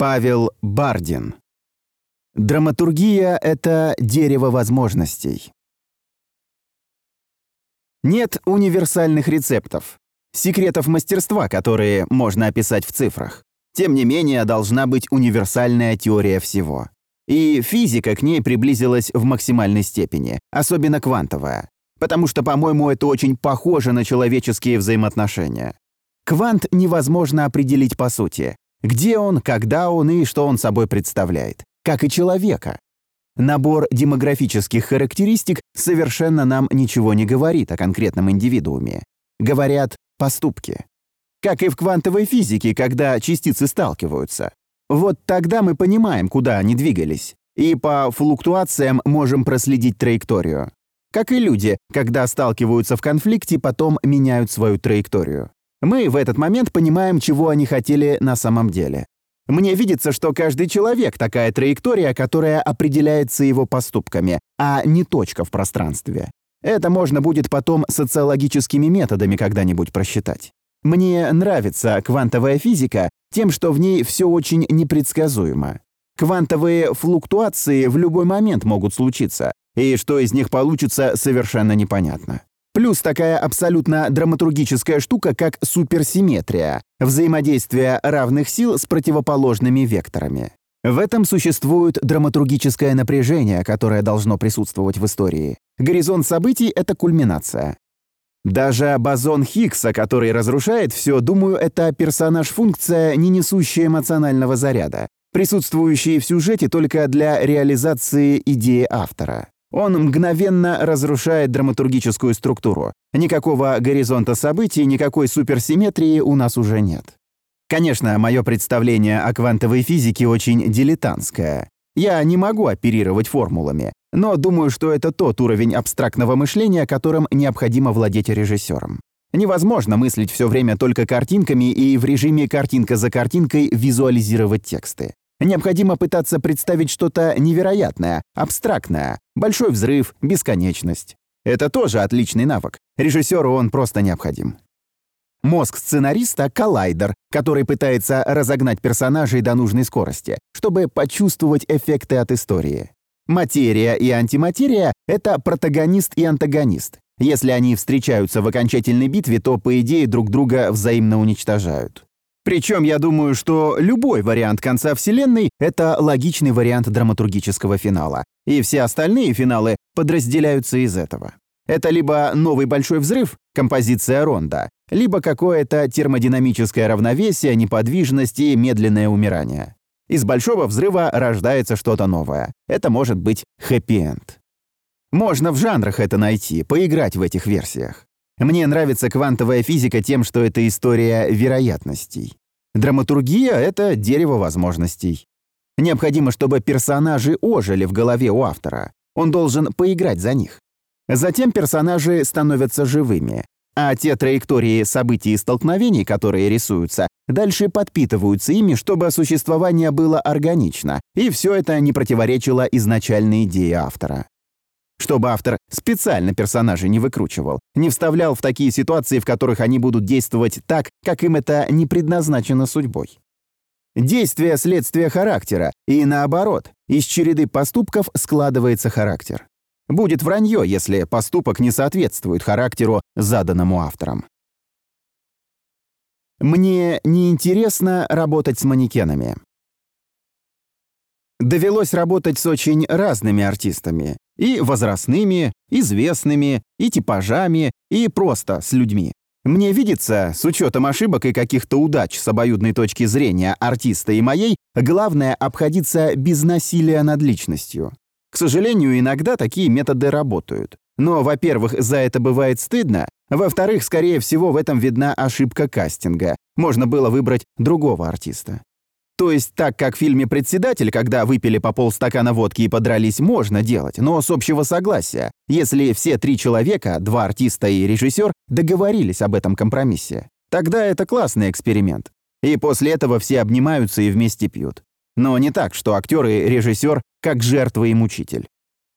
Павел Бардин. Драматургия — это дерево возможностей. Нет универсальных рецептов, секретов мастерства, которые можно описать в цифрах. Тем не менее, должна быть универсальная теория всего. И физика к ней приблизилась в максимальной степени, особенно квантовая. Потому что, по-моему, это очень похоже на человеческие взаимоотношения. Квант невозможно определить по сути, где он, когда он и что он собой представляет. Как и человека. Набор демографических характеристик совершенно нам ничего не говорит о конкретном индивидууме. Говорят поступки. Как и в квантовой физике, когда частицы сталкиваются. Вот тогда мы понимаем, куда они двигались, и по флуктуациям можем проследить траекторию. Как и люди, когда сталкиваются в конфликте, потом меняют свою траекторию. Мы в этот момент понимаем, чего они хотели на самом деле. Мне видится, что каждый человек — такая траектория, которая определяется его поступками, а не точка в пространстве. Это можно будет потом социологическими методами когда-нибудь просчитать. Мне нравится квантовая физика тем, что в ней все очень непредсказуемо. Квантовые флуктуации в любой момент могут случиться, и что из них получится, совершенно непонятно. Плюс такая абсолютно драматургическая штука, как суперсимметрия, взаимодействие равных сил с противоположными векторами. В этом существует драматургическое напряжение, которое должно присутствовать в истории. Горизонт событий — это кульминация. Даже бозон Хиггса, который разрушает все, думаю, это персонаж-функция, не несущая эмоционального заряда, присутствующий в сюжете только для реализации идеи автора. Он мгновенно разрушает драматургическую структуру. Никакого горизонта событий, никакой суперсимметрии у нас уже нет. Конечно, мое представление о квантовой физике очень дилетантское. Я не могу оперировать формулами, но думаю, что это тот уровень абстрактного мышления, которым необходимо владеть режиссером. Невозможно мыслить все время только картинками и в режиме картинка за картинкой визуализировать тексты. Необходимо пытаться представить что-то невероятное, абстрактное, большой взрыв, бесконечность. Это тоже отличный навык. Режиссеру он просто необходим. Мозг сценариста — коллайдер, который пытается разогнать персонажей до нужной скорости, чтобы почувствовать эффекты от истории. Материя и антиматерия — это протагонист и антагонист. Если они встречаются в окончательной битве, то, по идее, друг друга взаимно уничтожают. Причем я думаю, что любой вариант конца Вселенной — это логичный вариант драматургического финала, и все остальные финалы подразделяются из этого. Это либо новый большой взрыв, композиция Ронда, либо какое-то термодинамическое равновесие, неподвижность и медленное умирание. Из большого взрыва рождается что-то новое. Это может быть хэппи-энд. Можно в жанрах это найти, поиграть в этих версиях. Мне нравится квантовая физика тем, что это история вероятностей. Драматургия — это дерево возможностей. Необходимо, чтобы персонажи ожили в голове у автора. Он должен поиграть за них. Затем персонажи становятся живыми, а те траектории событий и столкновений, которые рисуются, дальше подпитываются ими, чтобы существование было органично, и все это не противоречило изначальной идее автора чтобы автор специально персонажей не выкручивал, не вставлял в такие ситуации, в которых они будут действовать так, как им это не предназначено судьбой. Действие — следствие характера, и наоборот, из череды поступков складывается характер. Будет вранье, если поступок не соответствует характеру, заданному автором. Мне неинтересно работать с манекенами. Довелось работать с очень разными артистами. И возрастными, известными, и типажами, и просто с людьми. Мне видится, с учетом ошибок и каких-то удач с обоюдной точки зрения артиста и моей, главное обходиться без насилия над личностью. К сожалению, иногда такие методы работают. Но, во-первых, за это бывает стыдно, во-вторых, скорее всего, в этом видна ошибка кастинга. Можно было выбрать другого артиста. То есть так, как в фильме «Председатель», когда выпили по полстакана водки и подрались, можно делать, но с общего согласия, если все три человека, два артиста и режиссер, договорились об этом компромиссе. Тогда это классный эксперимент. И после этого все обнимаются и вместе пьют. Но не так, что актер и режиссер как жертва и мучитель.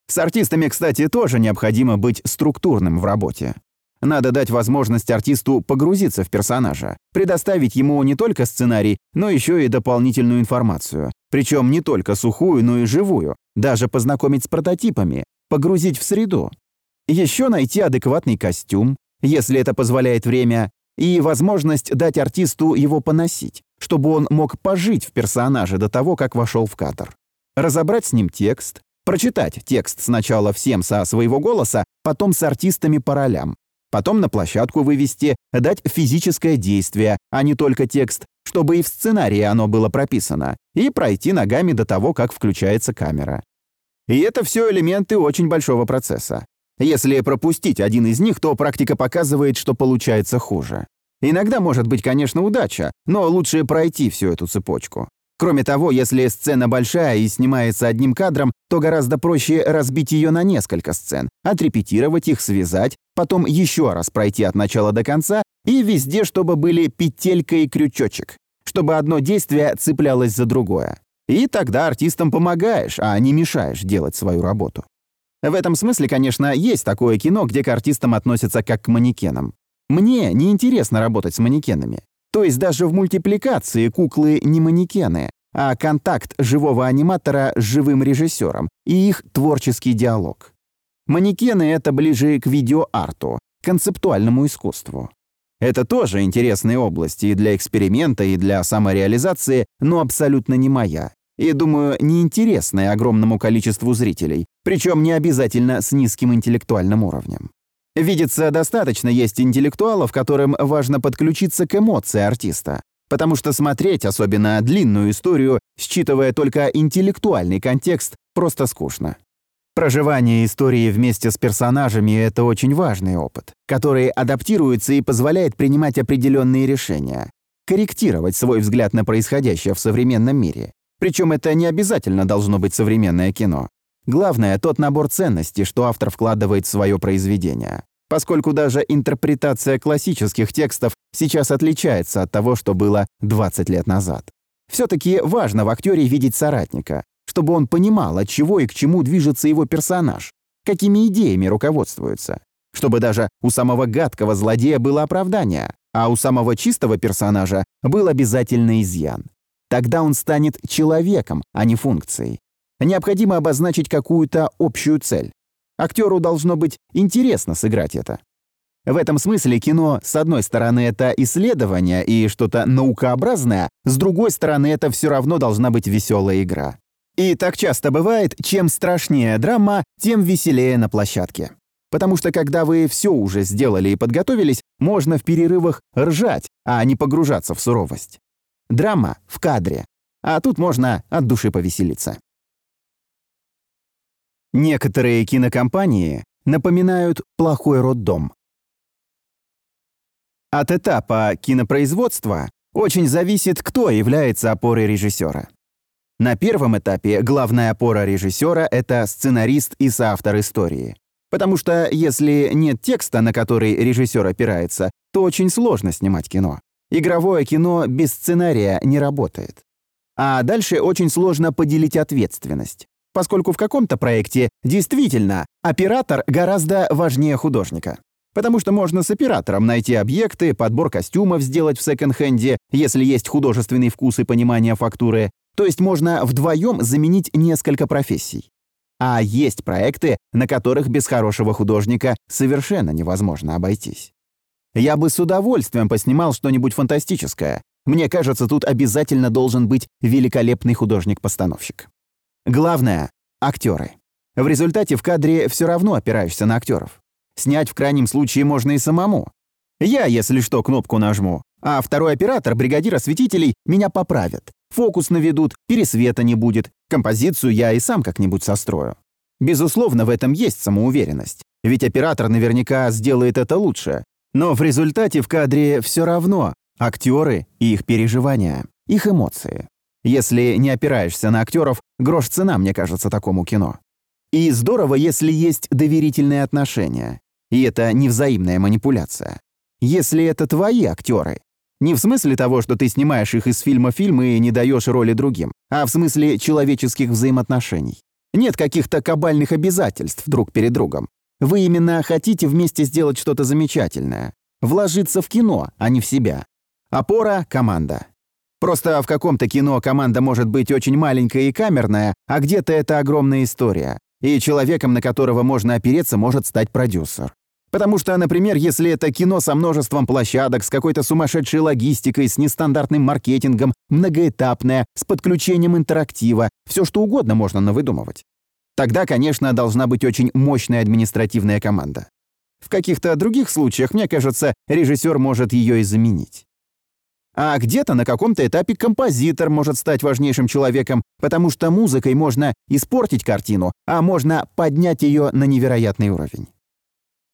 С артистами, кстати, тоже необходимо быть структурным в работе. Надо дать возможность артисту погрузиться в персонажа, предоставить ему не только сценарий, но еще и дополнительную информацию. Причем не только сухую, но и живую. Даже познакомить с прототипами, погрузить в среду. Еще найти адекватный костюм, если это позволяет время, и возможность дать артисту его поносить, чтобы он мог пожить в персонаже до того, как вошел в кадр. Разобрать с ним текст, прочитать текст сначала всем со своего голоса, потом с артистами по ролям, потом на площадку вывести, дать физическое действие, а не только текст, чтобы и в сценарии оно было прописано, и пройти ногами до того, как включается камера. И это все элементы очень большого процесса. Если пропустить один из них, то практика показывает, что получается хуже. Иногда может быть, конечно, удача, но лучше пройти всю эту цепочку. Кроме того, если сцена большая и снимается одним кадром, то гораздо проще разбить ее на несколько сцен, отрепетировать их, связать, потом еще раз пройти от начала до конца и везде, чтобы были петелька и крючочек, чтобы одно действие цеплялось за другое. И тогда артистам помогаешь, а не мешаешь делать свою работу. В этом смысле, конечно, есть такое кино, где к артистам относятся как к манекенам. Мне неинтересно работать с манекенами. То есть даже в мультипликации куклы не манекены, а контакт живого аниматора с живым режиссером и их творческий диалог. Манекены — это ближе к видеоарту, концептуальному искусству. Это тоже интересные области и для эксперимента, и для самореализации, но абсолютно не моя. И, думаю, неинтересная огромному количеству зрителей, причем не обязательно с низким интеллектуальным уровнем. Видится, достаточно есть интеллектуалов, которым важно подключиться к эмоции артиста. Потому что смотреть, особенно длинную историю, считывая только интеллектуальный контекст, просто скучно. Проживание истории вместе с персонажами — это очень важный опыт, который адаптируется и позволяет принимать определенные решения, корректировать свой взгляд на происходящее в современном мире. Причем это не обязательно должно быть современное кино. Главное — тот набор ценностей, что автор вкладывает в свое произведение. Поскольку даже интерпретация классических текстов сейчас отличается от того, что было 20 лет назад. Все-таки важно в актере видеть соратника, чтобы он понимал, от чего и к чему движется его персонаж, какими идеями руководствуется, чтобы даже у самого гадкого злодея было оправдание, а у самого чистого персонажа был обязательно изъян. Тогда он станет человеком, а не функцией, Необходимо обозначить какую-то общую цель. Актеру должно быть интересно сыграть это. В этом смысле кино, с одной стороны, это исследование и что-то наукообразное, с другой стороны, это все равно должна быть веселая игра. И так часто бывает, чем страшнее драма, тем веселее на площадке. Потому что когда вы все уже сделали и подготовились, можно в перерывах ржать, а не погружаться в суровость. Драма в кадре. А тут можно от души повеселиться. Некоторые кинокомпании напоминают плохой роддом. От этапа кинопроизводства очень зависит, кто является опорой режиссера. На первом этапе главная опора режиссера — это сценарист и соавтор истории. Потому что если нет текста, на который режиссер опирается, то очень сложно снимать кино. Игровое кино без сценария не работает. А дальше очень сложно поделить ответственность поскольку в каком-то проекте действительно оператор гораздо важнее художника. Потому что можно с оператором найти объекты, подбор костюмов сделать в секонд-хенде, если есть художественный вкус и понимание фактуры. То есть можно вдвоем заменить несколько профессий. А есть проекты, на которых без хорошего художника совершенно невозможно обойтись. Я бы с удовольствием поснимал что-нибудь фантастическое. Мне кажется, тут обязательно должен быть великолепный художник-постановщик. Главное — актеры. В результате в кадре все равно опираешься на актеров. Снять в крайнем случае можно и самому. Я, если что, кнопку нажму, а второй оператор, бригадир осветителей, меня поправят. Фокус наведут, пересвета не будет, композицию я и сам как-нибудь сострою. Безусловно, в этом есть самоуверенность, ведь оператор наверняка сделает это лучше. Но в результате в кадре все равно актеры и их переживания, их эмоции. Если не опираешься на актеров, грош цена, мне кажется, такому кино. И здорово, если есть доверительные отношения. И это не взаимная манипуляция. Если это твои актеры. Не в смысле того, что ты снимаешь их из фильма в фильм и не даешь роли другим, а в смысле человеческих взаимоотношений. Нет каких-то кабальных обязательств друг перед другом. Вы именно хотите вместе сделать что-то замечательное. Вложиться в кино, а не в себя. Опора — команда. Просто в каком-то кино команда может быть очень маленькая и камерная, а где-то это огромная история. И человеком, на которого можно опереться, может стать продюсер. Потому что, например, если это кино со множеством площадок, с какой-то сумасшедшей логистикой, с нестандартным маркетингом, многоэтапное, с подключением интерактива, все что угодно можно навыдумывать. Тогда, конечно, должна быть очень мощная административная команда. В каких-то других случаях, мне кажется, режиссер может ее и заменить. А где-то на каком-то этапе композитор может стать важнейшим человеком, потому что музыкой можно испортить картину, а можно поднять ее на невероятный уровень.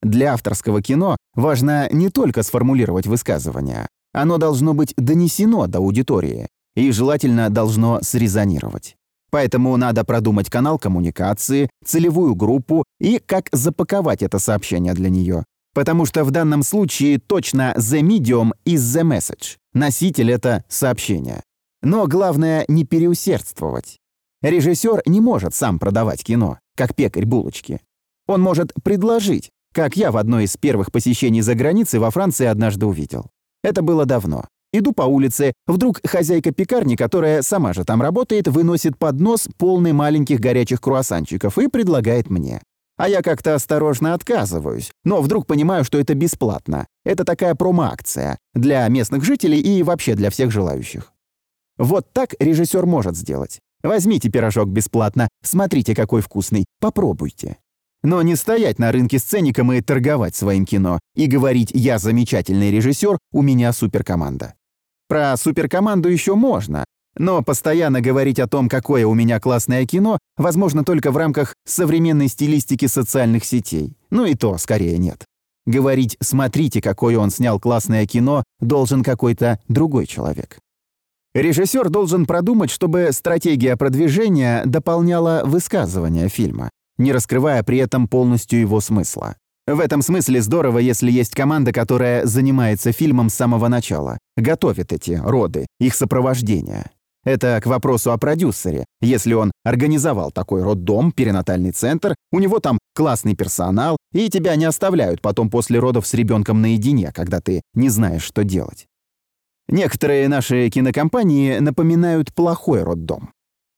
Для авторского кино важно не только сформулировать высказывание, оно должно быть донесено до аудитории и желательно должно срезонировать. Поэтому надо продумать канал коммуникации, целевую группу и как запаковать это сообщение для нее. Потому что в данном случае точно the medium is the message. Носитель — это сообщение. Но главное не переусердствовать. Режиссер не может сам продавать кино, как пекарь булочки. Он может предложить, как я в одной из первых посещений за границей во Франции однажды увидел. Это было давно. Иду по улице, вдруг хозяйка пекарни, которая сама же там работает, выносит поднос, полный маленьких горячих круассанчиков, и предлагает мне. А я как-то осторожно отказываюсь, но вдруг понимаю, что это бесплатно. Это такая промо-акция для местных жителей и вообще для всех желающих. Вот так режиссер может сделать. Возьмите пирожок бесплатно, смотрите, какой вкусный, попробуйте. Но не стоять на рынке сцеником и торговать своим кино, и говорить «я замечательный режиссер, у меня суперкоманда». Про суперкоманду еще можно, но постоянно говорить о том, какое у меня классное кино, возможно только в рамках современной стилистики социальных сетей. Ну и то, скорее, нет. Говорить «смотрите, какое он снял классное кино» должен какой-то другой человек. Режиссер должен продумать, чтобы стратегия продвижения дополняла высказывание фильма, не раскрывая при этом полностью его смысла. В этом смысле здорово, если есть команда, которая занимается фильмом с самого начала, готовит эти роды, их сопровождение. Это к вопросу о продюсере. Если он организовал такой роддом, перинатальный центр, у него там классный персонал, и тебя не оставляют потом после родов с ребенком наедине, когда ты не знаешь, что делать. Некоторые наши кинокомпании напоминают плохой роддом.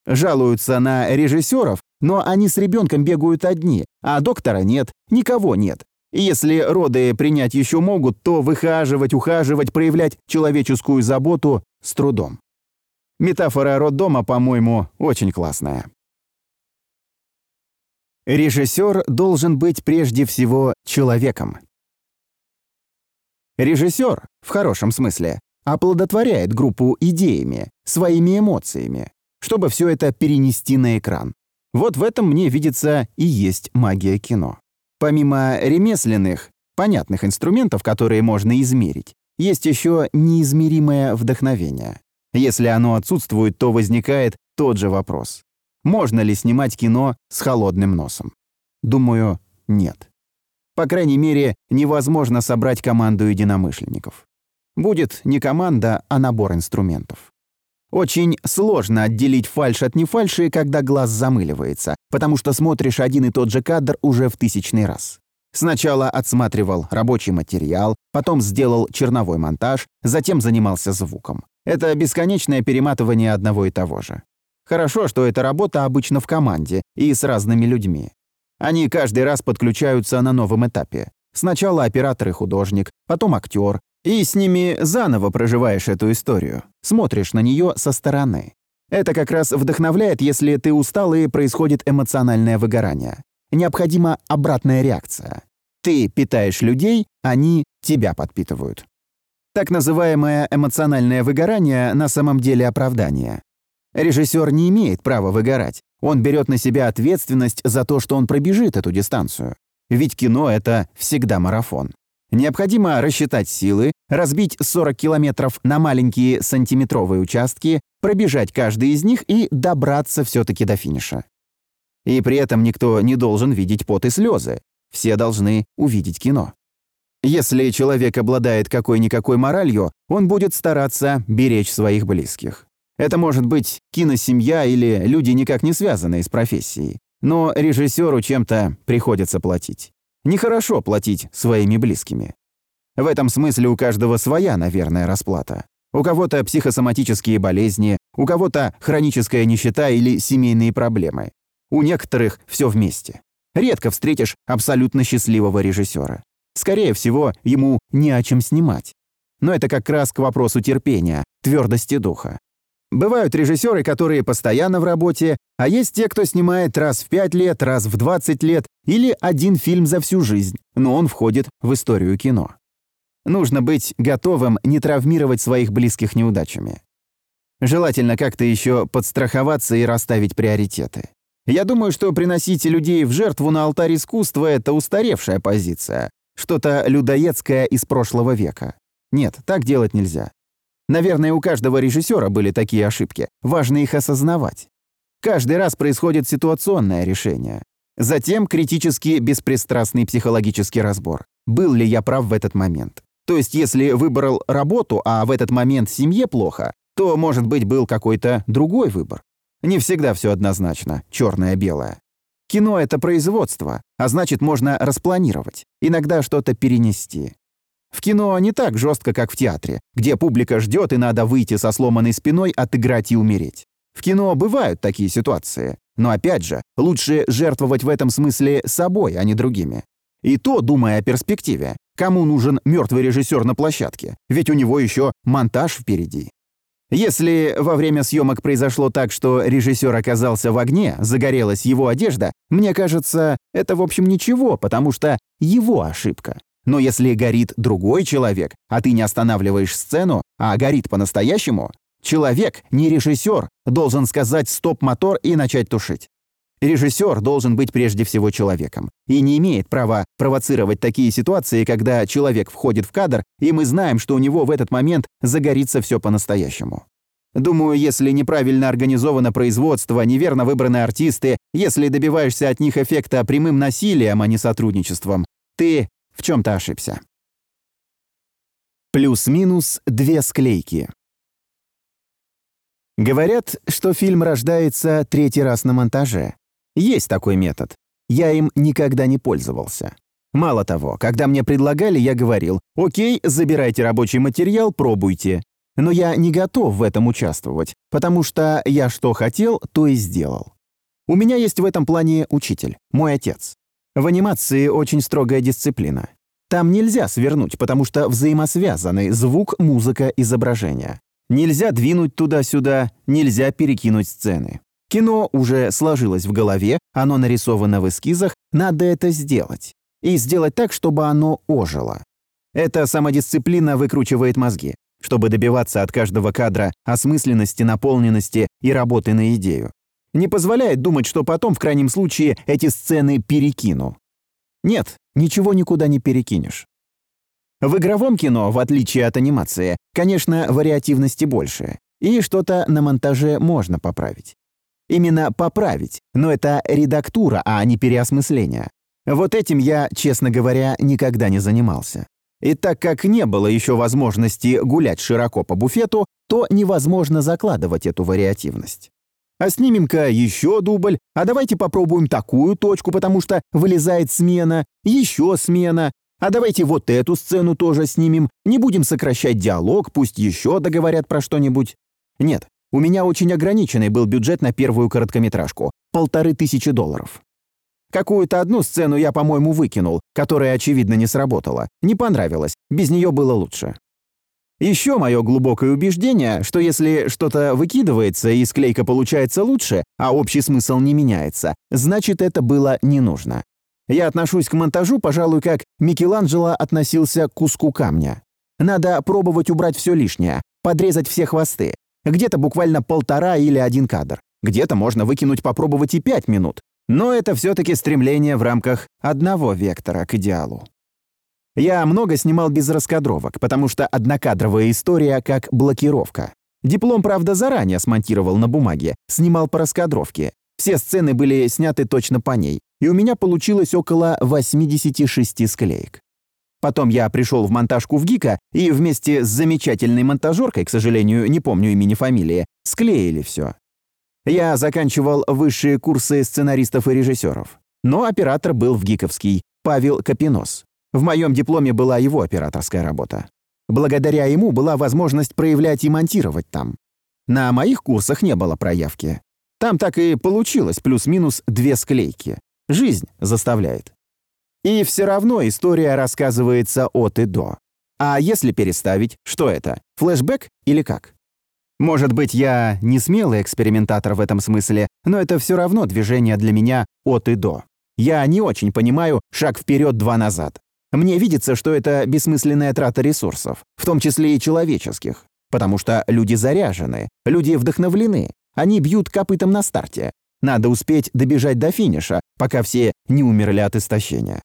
Жалуются на режиссеров, но они с ребенком бегают одни, а доктора нет, никого нет. Если роды принять еще могут, то выхаживать, ухаживать, проявлять человеческую заботу с трудом. Метафора роддома, по-моему, очень классная. Режиссер должен быть прежде всего человеком. Режиссер, в хорошем смысле, оплодотворяет группу идеями, своими эмоциями, чтобы все это перенести на экран. Вот в этом мне видится и есть магия кино. Помимо ремесленных, понятных инструментов, которые можно измерить, есть еще неизмеримое вдохновение. Если оно отсутствует, то возникает тот же вопрос. Можно ли снимать кино с холодным носом? Думаю, нет. По крайней мере, невозможно собрать команду единомышленников. Будет не команда, а набор инструментов. Очень сложно отделить фальш от нефальши, когда глаз замыливается, потому что смотришь один и тот же кадр уже в тысячный раз. Сначала отсматривал рабочий материал, потом сделал черновой монтаж, затем занимался звуком. Это бесконечное перематывание одного и того же. Хорошо, что эта работа обычно в команде и с разными людьми. Они каждый раз подключаются на новом этапе. Сначала оператор и художник, потом актер, и с ними заново проживаешь эту историю, смотришь на нее со стороны. Это как раз вдохновляет, если ты устал и происходит эмоциональное выгорание. Необходима обратная реакция. Ты питаешь людей, они тебя подпитывают. Так называемое эмоциональное выгорание на самом деле оправдание. Режиссер не имеет права выгорать. Он берет на себя ответственность за то, что он пробежит эту дистанцию. Ведь кино — это всегда марафон. Необходимо рассчитать силы, разбить 40 километров на маленькие сантиметровые участки, пробежать каждый из них и добраться все-таки до финиша. И при этом никто не должен видеть пот и слезы. Все должны увидеть кино. Если человек обладает какой-никакой моралью, он будет стараться беречь своих близких. Это может быть киносемья или люди, никак не связанные с профессией. Но режиссеру чем-то приходится платить. Нехорошо платить своими близкими. В этом смысле у каждого своя, наверное, расплата. У кого-то психосоматические болезни, у кого-то хроническая нищета или семейные проблемы. У некоторых все вместе. Редко встретишь абсолютно счастливого режиссера. Скорее всего, ему не о чем снимать. Но это как раз к вопросу терпения, твердости духа. Бывают режиссеры, которые постоянно в работе, а есть те, кто снимает раз в 5 лет, раз в 20 лет или один фильм за всю жизнь, но он входит в историю кино. Нужно быть готовым не травмировать своих близких неудачами. Желательно как-то еще подстраховаться и расставить приоритеты. Я думаю, что приносить людей в жертву на алтарь искусства — это устаревшая позиция, что-то людоедское из прошлого века. Нет, так делать нельзя. Наверное, у каждого режиссера были такие ошибки. Важно их осознавать. Каждый раз происходит ситуационное решение. Затем критический беспристрастный психологический разбор. Был ли я прав в этот момент? То есть, если выбрал работу, а в этот момент семье плохо, то, может быть, был какой-то другой выбор. Не всегда все однозначно, черное-белое. Кино — это производство, а значит, можно распланировать, иногда что-то перенести. В кино не так жестко, как в театре, где публика ждет и надо выйти со сломанной спиной, отыграть и умереть. В кино бывают такие ситуации, но опять же, лучше жертвовать в этом смысле собой, а не другими. И то, думая о перспективе, кому нужен мертвый режиссер на площадке, ведь у него еще монтаж впереди. Если во время съемок произошло так, что режиссер оказался в огне, загорелась его одежда, мне кажется, это в общем ничего, потому что его ошибка. Но если горит другой человек, а ты не останавливаешь сцену, а горит по-настоящему, человек, не режиссер, должен сказать «стоп-мотор» и начать тушить. Режиссер должен быть прежде всего человеком и не имеет права провоцировать такие ситуации, когда человек входит в кадр, и мы знаем, что у него в этот момент загорится все по-настоящему. Думаю, если неправильно организовано производство, неверно выбраны артисты, если добиваешься от них эффекта прямым насилием, а не сотрудничеством, ты в чем-то ошибся. Плюс-минус две склейки. Говорят, что фильм рождается третий раз на монтаже. Есть такой метод. Я им никогда не пользовался. Мало того, когда мне предлагали, я говорил, «Окей, забирайте рабочий материал, пробуйте». Но я не готов в этом участвовать, потому что я что хотел, то и сделал. У меня есть в этом плане учитель, мой отец. В анимации очень строгая дисциплина. Там нельзя свернуть, потому что взаимосвязаны звук, музыка, изображение. Нельзя двинуть туда-сюда, нельзя перекинуть сцены. Кино уже сложилось в голове, оно нарисовано в эскизах, надо это сделать. И сделать так, чтобы оно ожило. Эта самодисциплина выкручивает мозги, чтобы добиваться от каждого кадра осмысленности, наполненности и работы на идею. Не позволяет думать, что потом, в крайнем случае, эти сцены перекину. Нет, ничего никуда не перекинешь. В игровом кино, в отличие от анимации, конечно, вариативности больше, и что-то на монтаже можно поправить. Именно поправить, но это редактура, а не переосмысление. Вот этим я, честно говоря, никогда не занимался. И так как не было еще возможности гулять широко по буфету, то невозможно закладывать эту вариативность. А снимем-ка еще дубль, а давайте попробуем такую точку, потому что вылезает смена, еще смена. А давайте вот эту сцену тоже снимем, не будем сокращать диалог, пусть еще договорят про что-нибудь. Нет, у меня очень ограниченный был бюджет на первую короткометражку — полторы тысячи долларов. Какую-то одну сцену я, по-моему, выкинул, которая, очевидно, не сработала. Не понравилось, без нее было лучше. Еще мое глубокое убеждение, что если что-то выкидывается и склейка получается лучше, а общий смысл не меняется, значит это было не нужно. Я отношусь к монтажу, пожалуй, как Микеланджело относился к куску камня. Надо пробовать убрать все лишнее, подрезать все хвосты. Где-то буквально полтора или один кадр. Где-то можно выкинуть попробовать и пять минут. Но это все-таки стремление в рамках одного вектора к идеалу. Я много снимал без раскадровок, потому что однокадровая история как блокировка. Диплом, правда, заранее смонтировал на бумаге, снимал по раскадровке. Все сцены были сняты точно по ней, и у меня получилось около 86 склеек. Потом я пришел в монтажку в ГИКа и вместе с замечательной монтажеркой, к сожалению, не помню имени фамилии, склеили все. Я заканчивал высшие курсы сценаристов и режиссеров. Но оператор был в ГИКовский, Павел Капинос. В моем дипломе была его операторская работа. Благодаря ему была возможность проявлять и монтировать там. На моих курсах не было проявки. Там так и получилось плюс-минус две склейки. Жизнь заставляет. И все равно история рассказывается от и до. А если переставить, что это? Флэшбэк или как? Может быть, я не смелый экспериментатор в этом смысле, но это все равно движение для меня от и до. Я не очень понимаю шаг вперед, два назад. Мне видится, что это бессмысленная трата ресурсов, в том числе и человеческих, потому что люди заряжены, люди вдохновлены, они бьют копытом на старте. Надо успеть добежать до финиша, пока все не умерли от истощения.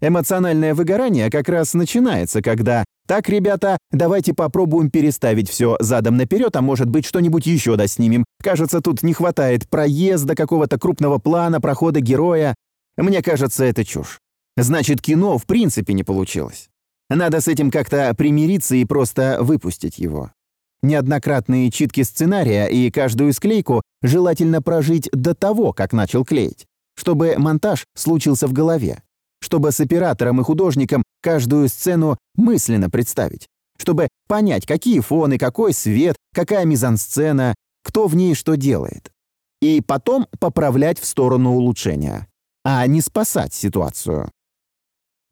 Эмоциональное выгорание как раз начинается, когда «так, ребята, давайте попробуем переставить все задом наперед, а может быть что-нибудь еще доснимем. Кажется, тут не хватает проезда, какого-то крупного плана, прохода героя». Мне кажется, это чушь. Значит, кино в принципе не получилось. Надо с этим как-то примириться и просто выпустить его. Неоднократные читки сценария и каждую склейку желательно прожить до того, как начал клеить, чтобы монтаж случился в голове, чтобы с оператором и художником каждую сцену мысленно представить, чтобы понять, какие фоны, какой свет, какая мизансцена, кто в ней что делает. И потом поправлять в сторону улучшения, а не спасать ситуацию.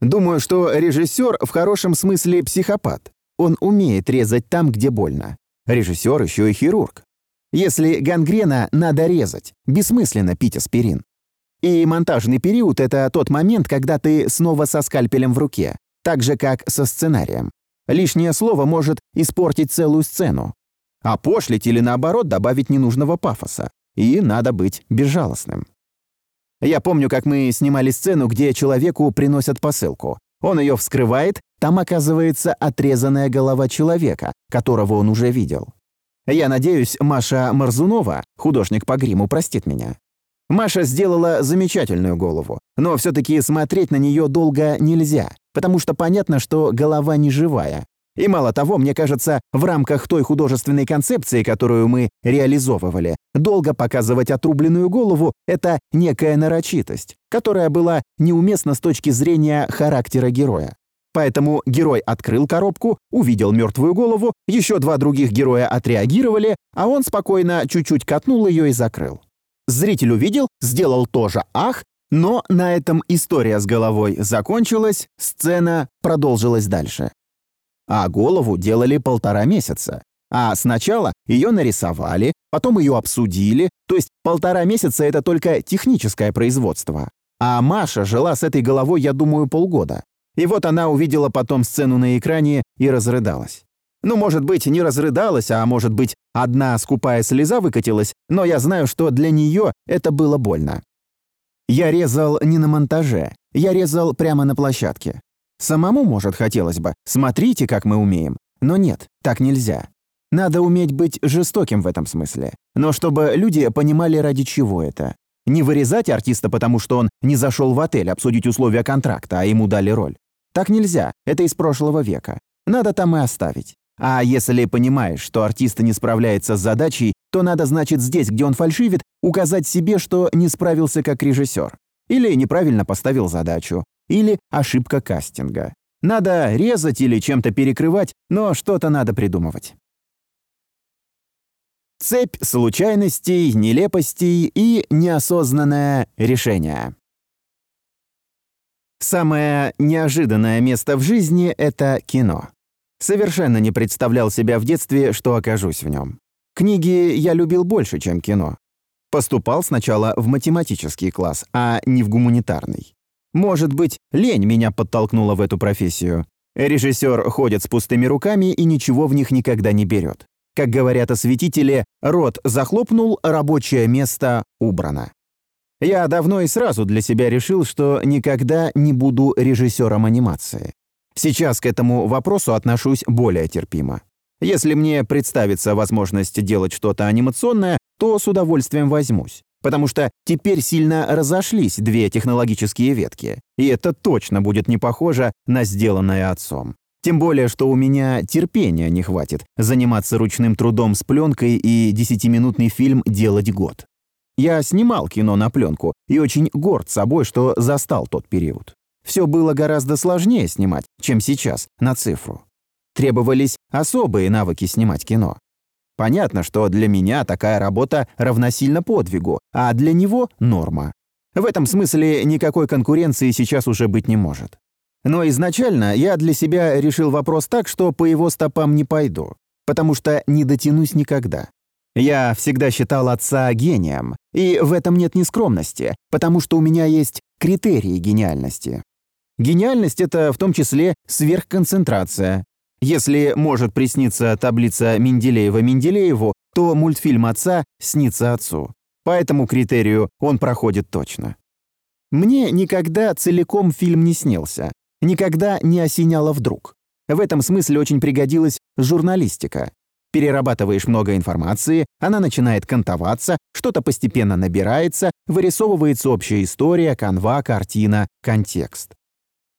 Думаю, что режиссер в хорошем смысле психопат. Он умеет резать там, где больно. Режиссер еще и хирург. Если гангрена надо резать, бессмысленно пить аспирин. И монтажный период — это тот момент, когда ты снова со скальпелем в руке, так же, как со сценарием. Лишнее слово может испортить целую сцену. А пошлить или наоборот добавить ненужного пафоса. И надо быть безжалостным. Я помню, как мы снимали сцену, где человеку приносят посылку. Он ее вскрывает, там оказывается отрезанная голова человека, которого он уже видел. Я надеюсь, Маша Марзунова, художник по гриму, простит меня. Маша сделала замечательную голову, но все-таки смотреть на нее долго нельзя, потому что понятно, что голова не живая. И мало того, мне кажется, в рамках той художественной концепции, которую мы реализовывали, долго показывать отрубленную голову — это некая нарочитость, которая была неуместна с точки зрения характера героя. Поэтому герой открыл коробку, увидел мертвую голову, еще два других героя отреагировали, а он спокойно чуть-чуть катнул ее и закрыл. Зритель увидел, сделал тоже «ах», но на этом история с головой закончилась, сцена продолжилась дальше а голову делали полтора месяца. А сначала ее нарисовали, потом ее обсудили, то есть полтора месяца это только техническое производство. А Маша жила с этой головой, я думаю, полгода. И вот она увидела потом сцену на экране и разрыдалась. Ну, может быть, не разрыдалась, а может быть, одна скупая слеза выкатилась, но я знаю, что для нее это было больно. Я резал не на монтаже, я резал прямо на площадке. Самому, может, хотелось бы. Смотрите, как мы умеем. Но нет, так нельзя. Надо уметь быть жестоким в этом смысле. Но чтобы люди понимали, ради чего это. Не вырезать артиста, потому что он не зашел в отель обсудить условия контракта, а ему дали роль. Так нельзя, это из прошлого века. Надо там и оставить. А если понимаешь, что артист не справляется с задачей, то надо, значит, здесь, где он фальшивит, указать себе, что не справился как режиссер. Или неправильно поставил задачу или ошибка кастинга. Надо резать или чем-то перекрывать, но что-то надо придумывать. Цепь случайностей, нелепостей и неосознанное решение. Самое неожиданное место в жизни — это кино. Совершенно не представлял себя в детстве, что окажусь в нем. Книги я любил больше, чем кино. Поступал сначала в математический класс, а не в гуманитарный. Может быть, лень меня подтолкнула в эту профессию. Режиссер ходит с пустыми руками и ничего в них никогда не берет. Как говорят осветители, рот захлопнул, рабочее место убрано. Я давно и сразу для себя решил, что никогда не буду режиссером анимации. Сейчас к этому вопросу отношусь более терпимо. Если мне представится возможность делать что-то анимационное, то с удовольствием возьмусь потому что теперь сильно разошлись две технологические ветки, и это точно будет не похоже на сделанное отцом. Тем более, что у меня терпения не хватит заниматься ручным трудом с пленкой и десятиминутный фильм делать год. Я снимал кино на пленку и очень горд собой, что застал тот период. Все было гораздо сложнее снимать, чем сейчас, на цифру. Требовались особые навыки снимать кино. Понятно, что для меня такая работа равносильно подвигу, а для него — норма. В этом смысле никакой конкуренции сейчас уже быть не может. Но изначально я для себя решил вопрос так, что по его стопам не пойду, потому что не дотянусь никогда. Я всегда считал отца гением, и в этом нет ни скромности, потому что у меня есть критерии гениальности. Гениальность — это в том числе сверхконцентрация. Если может присниться таблица Менделеева-Менделееву, то мультфильм отца снится отцу. По этому критерию он проходит точно. Мне никогда целиком фильм не снился, никогда не осеняло вдруг. В этом смысле очень пригодилась журналистика. Перерабатываешь много информации, она начинает кантоваться, что-то постепенно набирается, вырисовывается общая история, канва, картина, контекст.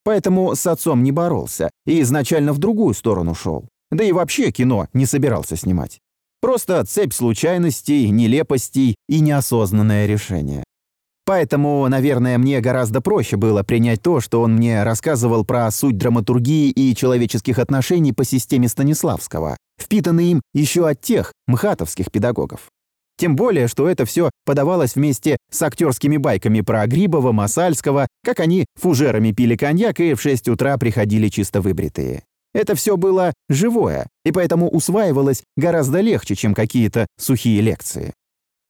Поэтому с отцом не боролся и изначально в другую сторону шел. Да и вообще кино не собирался снимать. Просто цепь случайностей, нелепостей и неосознанное решение. Поэтому, наверное, мне гораздо проще было принять то, что он мне рассказывал про суть драматургии и человеческих отношений по системе Станиславского, впитанный им еще от тех мхатовских педагогов. Тем более, что это все подавалось вместе с актерскими байками про Грибова, Масальского, как они фужерами пили коньяк и в 6 утра приходили чисто выбритые. Это все было живое, и поэтому усваивалось гораздо легче, чем какие-то сухие лекции.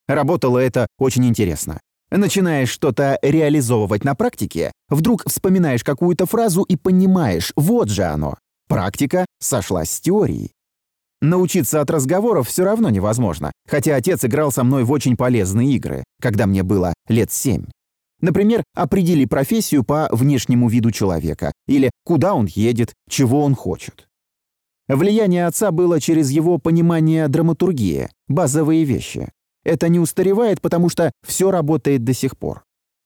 Работало это очень интересно. Начинаешь что-то реализовывать на практике, вдруг вспоминаешь какую-то фразу и понимаешь, вот же оно. Практика сошлась с теорией. Научиться от разговоров все равно невозможно, хотя отец играл со мной в очень полезные игры, когда мне было лет семь. Например, определи профессию по внешнему виду человека, или куда он едет, чего он хочет. Влияние отца было через его понимание драматургии, базовые вещи. Это не устаревает, потому что все работает до сих пор.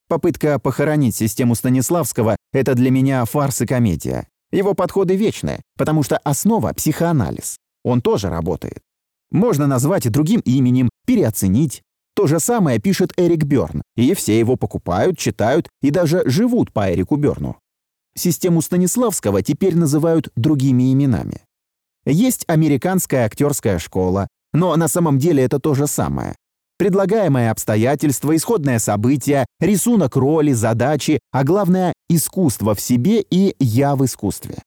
Попытка похоронить систему Станиславского — это для меня фарс и комедия. Его подходы вечны, потому что основа — психоанализ. Он тоже работает. Можно назвать другим именем, переоценить. То же самое пишет Эрик Бёрн, и все его покупают, читают и даже живут по Эрику Бёрну. Систему Станиславского теперь называют другими именами. Есть американская актерская школа, но на самом деле это то же самое. Предлагаемое обстоятельство, исходное событие, рисунок роли, задачи, а главное — искусство в себе и «я» в искусстве.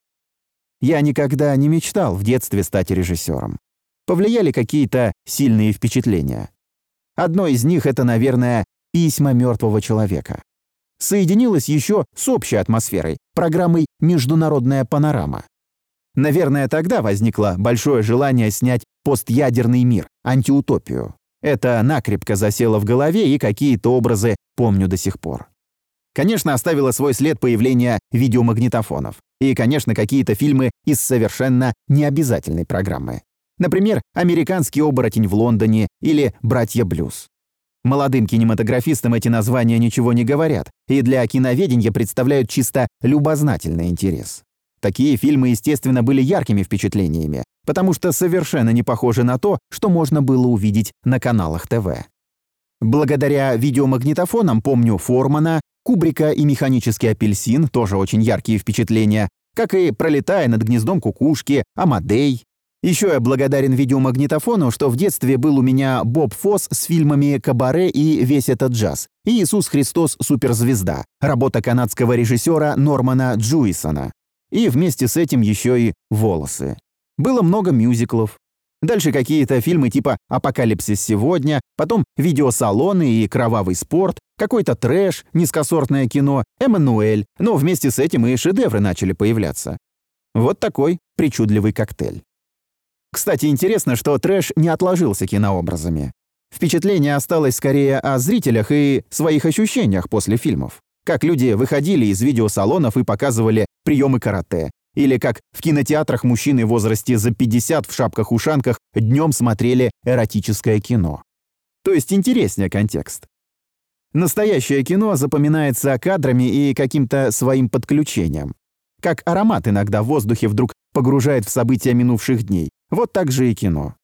Я никогда не мечтал в детстве стать режиссером. Повлияли какие-то сильные впечатления. Одно из них — это, наверное, «Письма мертвого человека». Соединилось еще с общей атмосферой, программой «Международная панорама». Наверное, тогда возникло большое желание снять постядерный мир, антиутопию. Это накрепко засело в голове и какие-то образы помню до сих пор. Конечно, оставило свой след появление видеомагнитофонов. И, конечно, какие-то фильмы из совершенно необязательной программы. Например, «Американский оборотень в Лондоне» или «Братья Блюз». Молодым кинематографистам эти названия ничего не говорят, и для киноведения представляют чисто любознательный интерес. Такие фильмы, естественно, были яркими впечатлениями, потому что совершенно не похожи на то, что можно было увидеть на каналах ТВ. Благодаря видеомагнитофонам помню Формана, Кубрика и «Механический апельсин» — тоже очень яркие впечатления, как и «Пролетая над гнездом кукушки», «Амадей». Еще я благодарен видеомагнитофону, что в детстве был у меня Боб Фосс с фильмами «Кабаре» и «Весь этот джаз» и «Иисус Христос. Суперзвезда» — работа канадского режиссера Нормана Джуисона. И вместе с этим еще и «Волосы». Было много мюзиклов. Дальше какие-то фильмы типа «Апокалипсис сегодня», потом видеосалоны и кровавый спорт, какой-то трэш, низкосортное кино, Эммануэль, но вместе с этим и шедевры начали появляться. Вот такой причудливый коктейль. Кстати, интересно, что трэш не отложился кинообразами. Впечатление осталось скорее о зрителях и своих ощущениях после фильмов. Как люди выходили из видеосалонов и показывали приемы карате, или как в кинотеатрах мужчины в возрасте за 50 в шапках-ушанках днем смотрели эротическое кино. То есть интереснее контекст. Настоящее кино запоминается кадрами и каким-то своим подключением. Как аромат иногда в воздухе вдруг погружает в события минувших дней. Вот так же и кино.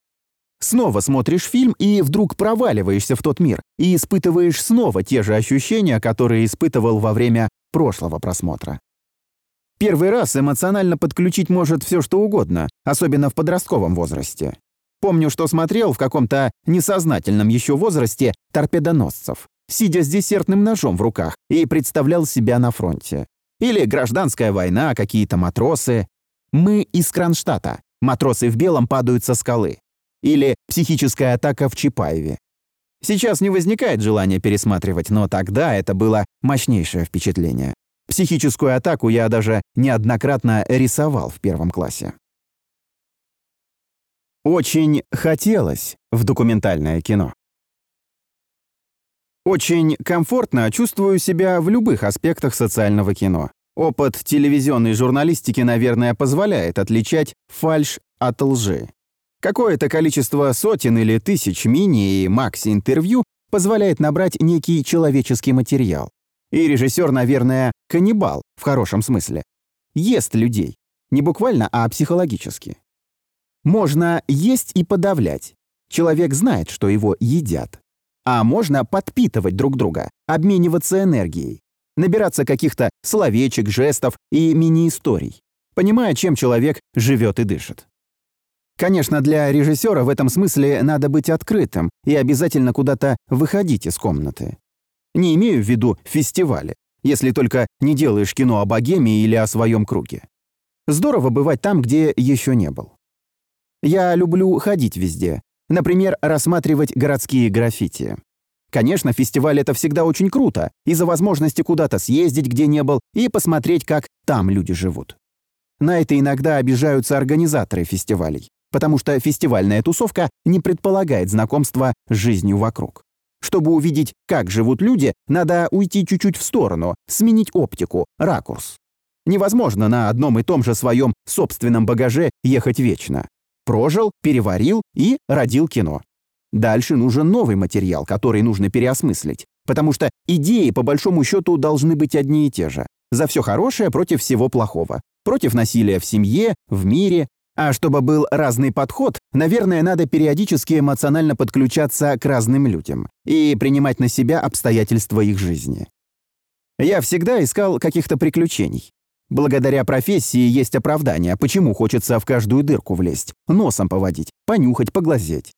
Снова смотришь фильм и вдруг проваливаешься в тот мир и испытываешь снова те же ощущения, которые испытывал во время прошлого просмотра. Первый раз эмоционально подключить может все что угодно, особенно в подростковом возрасте. Помню, что смотрел в каком-то несознательном еще возрасте торпедоносцев, сидя с десертным ножом в руках и представлял себя на фронте. Или гражданская война, какие-то матросы. Мы из Кронштадта. Матросы в белом падают со скалы. Или психическая атака в Чапаеве. Сейчас не возникает желания пересматривать, но тогда это было мощнейшее впечатление. Психическую атаку я даже неоднократно рисовал в первом классе. Очень хотелось в документальное кино. Очень комфортно чувствую себя в любых аспектах социального кино. Опыт телевизионной журналистики, наверное, позволяет отличать фальш от лжи. Какое-то количество сотен или тысяч мини и макси-интервью позволяет набрать некий человеческий материал. И режиссер, наверное, каннибал в хорошем смысле. Ест людей. Не буквально, а психологически. Можно есть и подавлять. Человек знает, что его едят. А можно подпитывать друг друга, обмениваться энергией, набираться каких-то словечек, жестов и мини-историй, понимая, чем человек живет и дышит. Конечно, для режиссера в этом смысле надо быть открытым и обязательно куда-то выходить из комнаты. Не имею в виду фестивали, если только не делаешь кино о богеме или о своем круге. Здорово бывать там, где еще не был. Я люблю ходить везде, например, рассматривать городские граффити. Конечно, фестиваль — это всегда очень круто, из-за возможности куда-то съездить, где не был, и посмотреть, как там люди живут. На это иногда обижаются организаторы фестивалей, потому что фестивальная тусовка не предполагает знакомства с жизнью вокруг. Чтобы увидеть, как живут люди, надо уйти чуть-чуть в сторону, сменить оптику, ракурс. Невозможно на одном и том же своем собственном багаже ехать вечно. Прожил, переварил и родил кино. Дальше нужен новый материал, который нужно переосмыслить, потому что идеи, по большому счету, должны быть одни и те же. За все хорошее против всего плохого. Против насилия в семье, в мире, а чтобы был разный подход, наверное, надо периодически эмоционально подключаться к разным людям и принимать на себя обстоятельства их жизни. Я всегда искал каких-то приключений. Благодаря профессии есть оправдание, почему хочется в каждую дырку влезть, носом поводить, понюхать, поглазеть.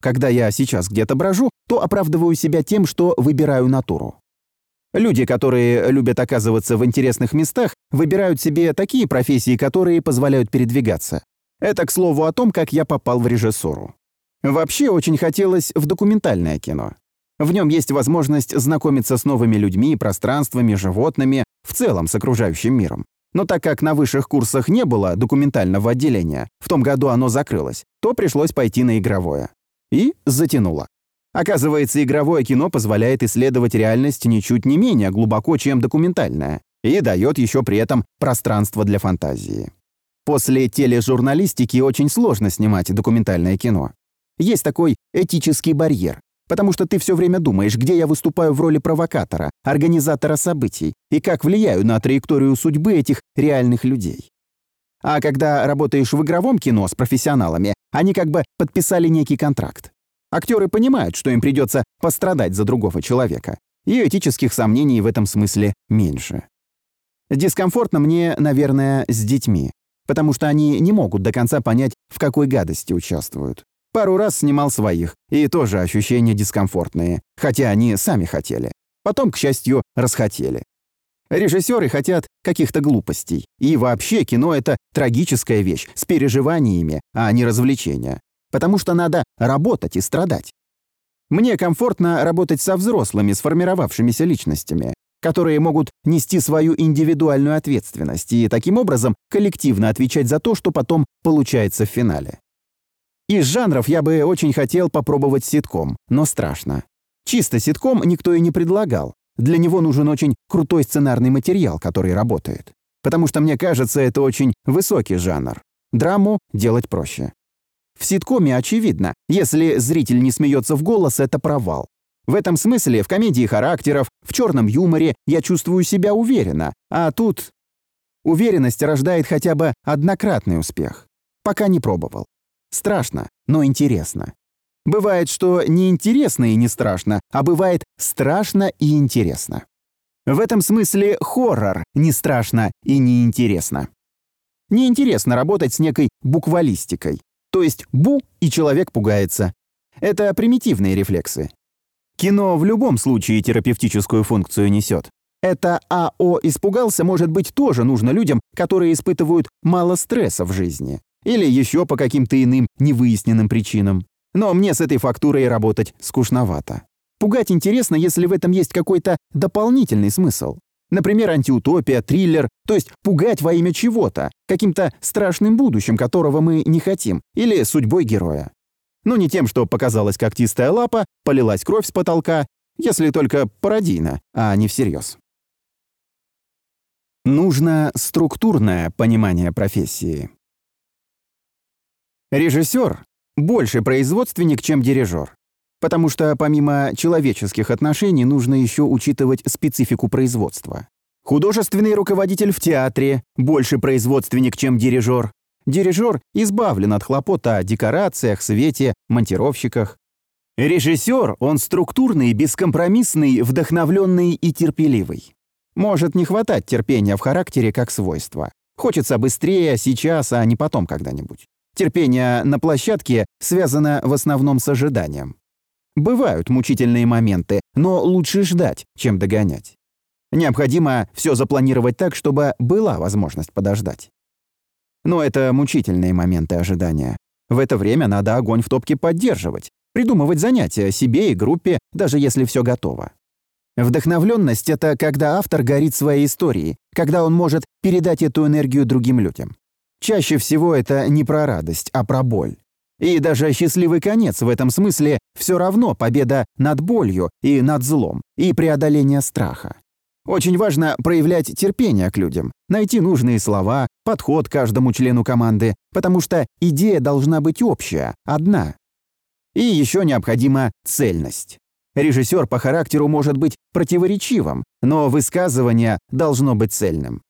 Когда я сейчас где-то брожу, то оправдываю себя тем, что выбираю натуру. Люди, которые любят оказываться в интересных местах, выбирают себе такие профессии, которые позволяют передвигаться. Это, к слову, о том, как я попал в режиссуру. Вообще очень хотелось в документальное кино. В нем есть возможность знакомиться с новыми людьми, пространствами, животными, в целом с окружающим миром. Но так как на высших курсах не было документального отделения, в том году оно закрылось, то пришлось пойти на игровое. И затянуло. Оказывается, игровое кино позволяет исследовать реальность ничуть не менее глубоко, чем документальное, и дает еще при этом пространство для фантазии. После тележурналистики очень сложно снимать документальное кино. Есть такой этический барьер, потому что ты все время думаешь, где я выступаю в роли провокатора, организатора событий и как влияю на траекторию судьбы этих реальных людей. А когда работаешь в игровом кино с профессионалами, они как бы подписали некий контракт. Актеры понимают, что им придется пострадать за другого человека, и этических сомнений в этом смысле меньше. Дискомфортно мне, наверное, с детьми, потому что они не могут до конца понять, в какой гадости участвуют. Пару раз снимал своих, и тоже ощущения дискомфортные, хотя они сами хотели. Потом, к счастью, расхотели. Режиссеры хотят каких-то глупостей. И вообще кино — это трагическая вещь, с переживаниями, а не развлечение потому что надо работать и страдать. Мне комфортно работать со взрослыми, сформировавшимися личностями, которые могут нести свою индивидуальную ответственность и таким образом коллективно отвечать за то, что потом получается в финале. Из жанров я бы очень хотел попробовать ситком, но страшно. Чисто ситком никто и не предлагал. Для него нужен очень крутой сценарный материал, который работает. Потому что мне кажется, это очень высокий жанр. Драму делать проще. В ситкоме очевидно, если зритель не смеется в голос, это провал. В этом смысле в комедии характеров, в черном юморе я чувствую себя уверенно, а тут... Уверенность рождает хотя бы однократный успех. Пока не пробовал. Страшно, но интересно. Бывает, что не интересно и не страшно, а бывает страшно и интересно. В этом смысле хоррор не страшно и не интересно. Неинтересно работать с некой буквалистикой. То есть бу, и человек пугается. Это примитивные рефлексы. Кино в любом случае терапевтическую функцию несет. Это АО «испугался» может быть тоже нужно людям, которые испытывают мало стресса в жизни. Или еще по каким-то иным невыясненным причинам. Но мне с этой фактурой работать скучновато. Пугать интересно, если в этом есть какой-то дополнительный смысл. Например, антиутопия, триллер, то есть пугать во имя чего-то, каким-то страшным будущим, которого мы не хотим, или судьбой героя. Но не тем, что показалась когтистая лапа, полилась кровь с потолка, если только пародийно, а не всерьез. Нужно структурное понимание профессии. Режиссер — больше производственник, чем дирижер. Потому что помимо человеческих отношений нужно еще учитывать специфику производства. Художественный руководитель в театре больше производственник, чем дирижер. Дирижер избавлен от хлопот о декорациях, свете, монтировщиках. Режиссер, он структурный, бескомпромиссный, вдохновленный и терпеливый. Может не хватать терпения в характере как свойства. Хочется быстрее, сейчас, а не потом когда-нибудь. Терпение на площадке связано в основном с ожиданием. Бывают мучительные моменты, но лучше ждать, чем догонять. Необходимо все запланировать так, чтобы была возможность подождать. Но это мучительные моменты ожидания. В это время надо огонь в топке поддерживать, придумывать занятия себе и группе, даже если все готово. Вдохновленность — это когда автор горит своей историей, когда он может передать эту энергию другим людям. Чаще всего это не про радость, а про боль. И даже счастливый конец в этом смысле все равно победа над болью и над злом, и преодоление страха. Очень важно проявлять терпение к людям, найти нужные слова, подход каждому члену команды, потому что идея должна быть общая, одна. И еще необходима цельность. Режиссер по характеру может быть противоречивым, но высказывание должно быть цельным.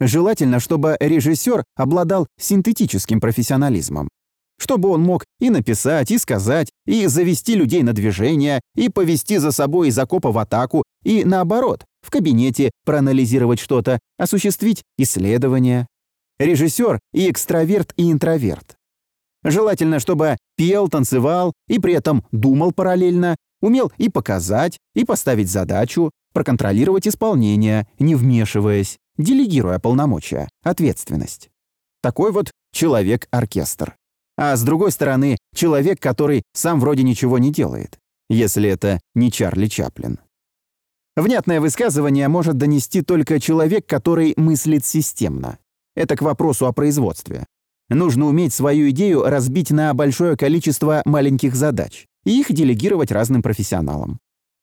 Желательно, чтобы режиссер обладал синтетическим профессионализмом чтобы он мог и написать, и сказать, и завести людей на движение, и повести за собой из окопа в атаку, и наоборот, в кабинете проанализировать что-то, осуществить исследование. Режиссер и экстраверт, и интроверт. Желательно, чтобы пел, танцевал и при этом думал параллельно, умел и показать, и поставить задачу, проконтролировать исполнение, не вмешиваясь, делегируя полномочия, ответственность. Такой вот человек-оркестр а с другой стороны, человек, который сам вроде ничего не делает, если это не Чарли Чаплин. Внятное высказывание может донести только человек, который мыслит системно. Это к вопросу о производстве. Нужно уметь свою идею разбить на большое количество маленьких задач и их делегировать разным профессионалам.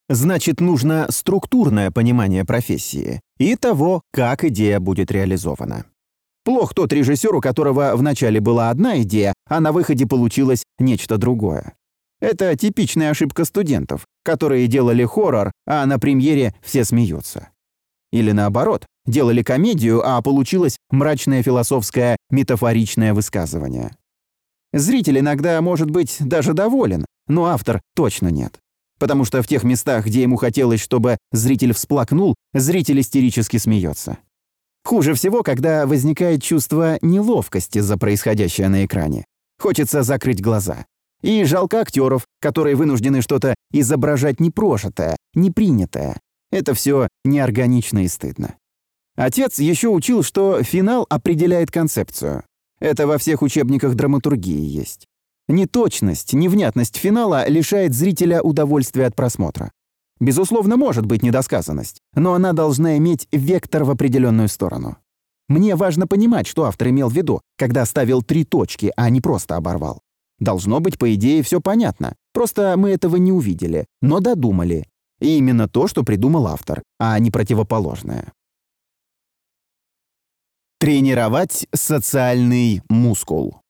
Значит, нужно структурное понимание профессии и того, как идея будет реализована. Плох тот режиссер, у которого вначале была одна идея, а на выходе получилось нечто другое. Это типичная ошибка студентов, которые делали хоррор, а на премьере все смеются. Или наоборот, делали комедию, а получилось мрачное философское метафоричное высказывание. Зритель иногда может быть даже доволен, но автор точно нет. Потому что в тех местах, где ему хотелось, чтобы зритель всплакнул, зритель истерически смеется. Хуже всего, когда возникает чувство неловкости за происходящее на экране. Хочется закрыть глаза. И жалко актеров, которые вынуждены что-то изображать непрожитое, непринятое. Это все неорганично и стыдно. Отец еще учил, что финал определяет концепцию. Это во всех учебниках драматургии есть. Неточность, невнятность финала лишает зрителя удовольствия от просмотра. Безусловно, может быть недосказанность, но она должна иметь вектор в определенную сторону. Мне важно понимать, что автор имел в виду, когда ставил три точки, а не просто оборвал. Должно быть, по идее, все понятно. Просто мы этого не увидели, но додумали. И именно то, что придумал автор, а не противоположное. Тренировать социальный мускул.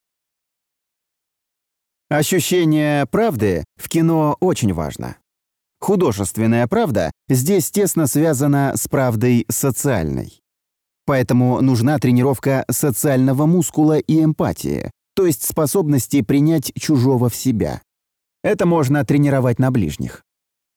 Ощущение правды в кино очень важно. Художественная правда здесь тесно связана с правдой социальной. Поэтому нужна тренировка социального мускула и эмпатии, то есть способности принять чужого в себя. Это можно тренировать на ближних.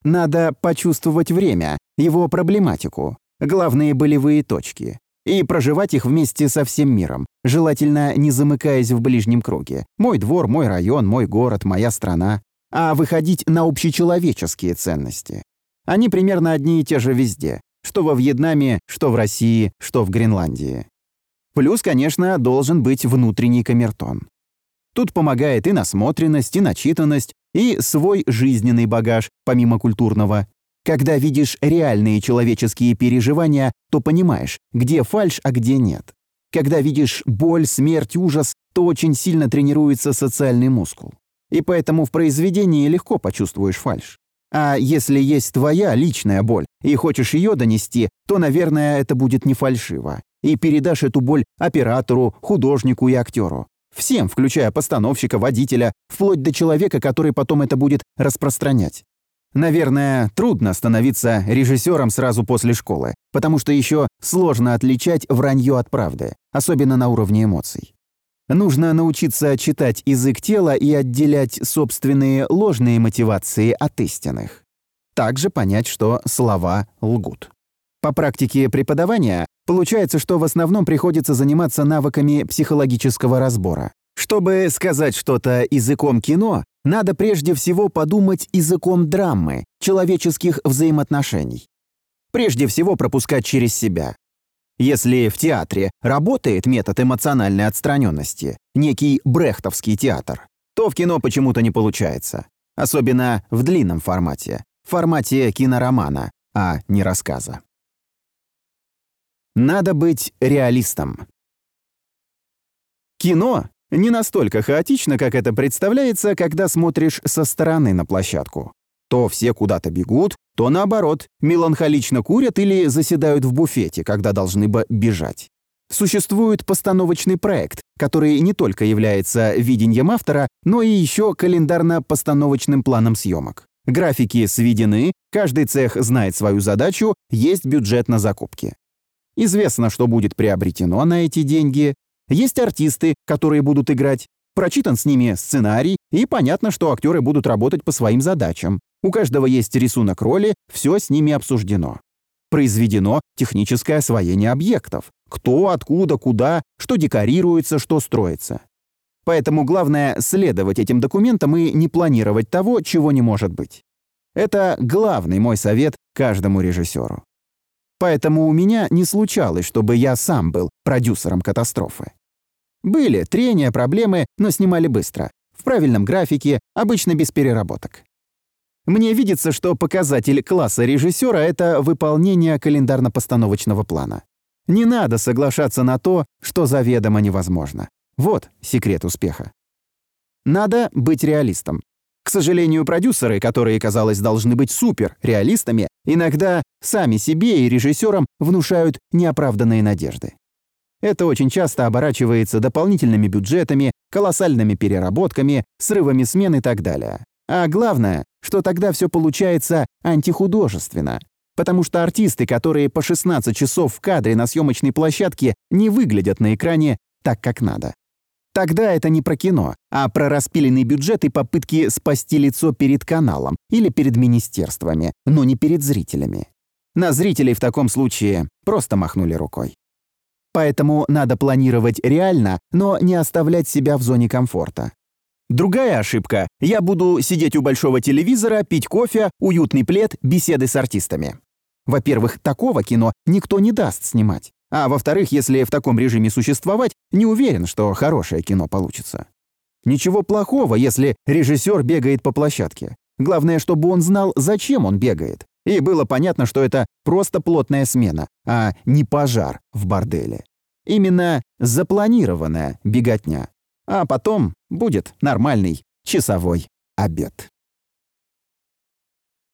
Надо почувствовать время, его проблематику, главные болевые точки, и проживать их вместе со всем миром, желательно не замыкаясь в ближнем круге. Мой двор, мой район, мой город, моя страна. А выходить на общечеловеческие ценности. Они примерно одни и те же везде, что во Вьетнаме, что в России, что в Гренландии. Плюс, конечно, должен быть внутренний камертон. Тут помогает и насмотренность, и начитанность, и свой жизненный багаж, помимо культурного. Когда видишь реальные человеческие переживания, то понимаешь, где фальшь, а где нет. Когда видишь боль, смерть, ужас, то очень сильно тренируется социальный мускул. И поэтому в произведении легко почувствуешь фальшь. А если есть твоя личная боль и хочешь ее донести, то, наверное, это будет не фальшиво. И передашь эту боль оператору, художнику и актеру. Всем, включая постановщика, водителя, вплоть до человека, который потом это будет распространять. Наверное, трудно становиться режиссером сразу после школы, потому что еще сложно отличать вранье от правды, особенно на уровне эмоций. Нужно научиться читать язык тела и отделять собственные ложные мотивации от истинных. Также понять, что слова лгут. По практике преподавания получается, что в основном приходится заниматься навыками психологического разбора. Чтобы сказать что-то языком кино, надо прежде всего подумать языком драмы, человеческих взаимоотношений. Прежде всего пропускать через себя. Если в театре работает метод эмоциональной отстраненности, некий брехтовский театр, то в кино почему-то не получается. Особенно в длинном формате, в формате киноромана, а не рассказа. Надо быть реалистом. Кино не настолько хаотично, как это представляется, когда смотришь со стороны на площадку. То все куда-то бегут, то наоборот, меланхолично курят или заседают в буфете, когда должны бы бежать. Существует постановочный проект, который не только является видением автора, но и еще календарно-постановочным планом съемок. Графики сведены, каждый цех знает свою задачу, есть бюджет на закупки. Известно, что будет приобретено на эти деньги, есть артисты, которые будут играть, прочитан с ними сценарий, и понятно, что актеры будут работать по своим задачам. У каждого есть рисунок роли, все с ними обсуждено. Произведено техническое освоение объектов. Кто, откуда, куда, что декорируется, что строится. Поэтому главное следовать этим документам и не планировать того, чего не может быть. Это главный мой совет каждому режиссеру. Поэтому у меня не случалось, чтобы я сам был продюсером катастрофы. Были трения, проблемы, но снимали быстро. В правильном графике, обычно без переработок. Мне видится, что показатель класса режиссера — это выполнение календарно-постановочного плана. Не надо соглашаться на то, что заведомо невозможно. Вот секрет успеха. Надо быть реалистом. К сожалению, продюсеры, которые, казалось, должны быть супер-реалистами, иногда сами себе и режиссерам внушают неоправданные надежды. Это очень часто оборачивается дополнительными бюджетами, колоссальными переработками, срывами смен и так далее. А главное, что тогда все получается антихудожественно, потому что артисты, которые по 16 часов в кадре на съемочной площадке, не выглядят на экране так, как надо. Тогда это не про кино, а про распиленный бюджет и попытки спасти лицо перед каналом или перед министерствами, но не перед зрителями. На зрителей в таком случае просто махнули рукой. Поэтому надо планировать реально, но не оставлять себя в зоне комфорта. Другая ошибка — я буду сидеть у большого телевизора, пить кофе, уютный плед, беседы с артистами. Во-первых, такого кино никто не даст снимать. А во-вторых, если в таком режиме существовать, не уверен, что хорошее кино получится. Ничего плохого, если режиссер бегает по площадке. Главное, чтобы он знал, зачем он бегает. И было понятно, что это просто плотная смена, а не пожар в борделе. Именно запланированная беготня. А потом будет нормальный часовой обед.